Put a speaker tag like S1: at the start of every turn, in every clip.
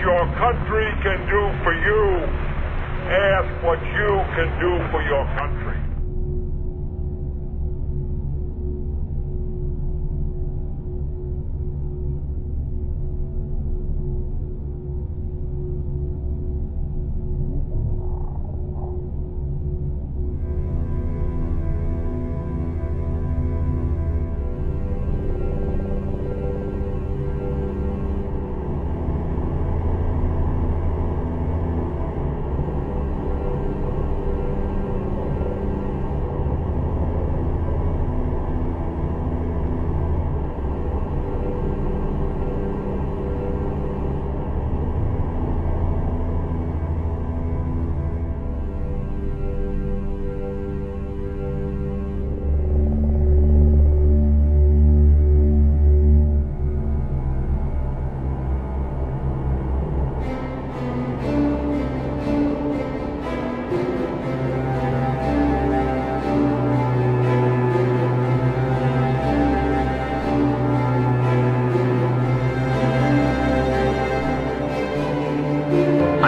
S1: your country can do for you, ask what you can do for your country.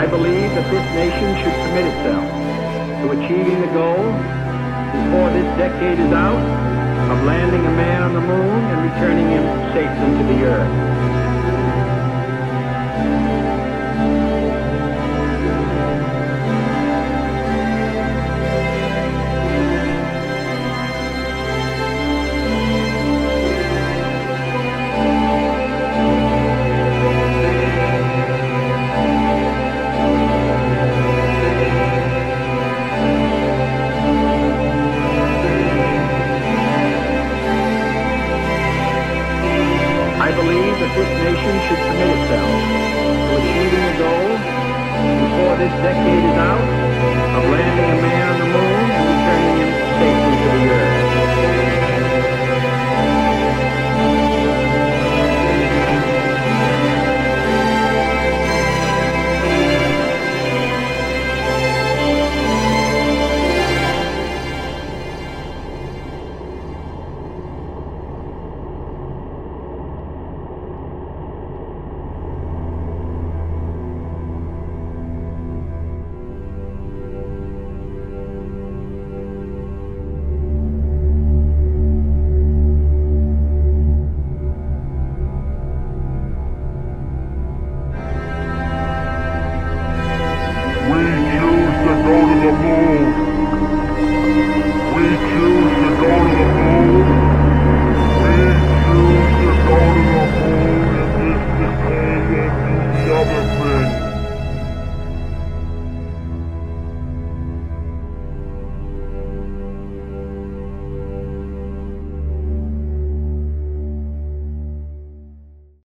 S2: I believe that this nation should commit itself to achieving the goal, before this decade is out, of landing a man on the moon and returning him safely to the earth. Believe that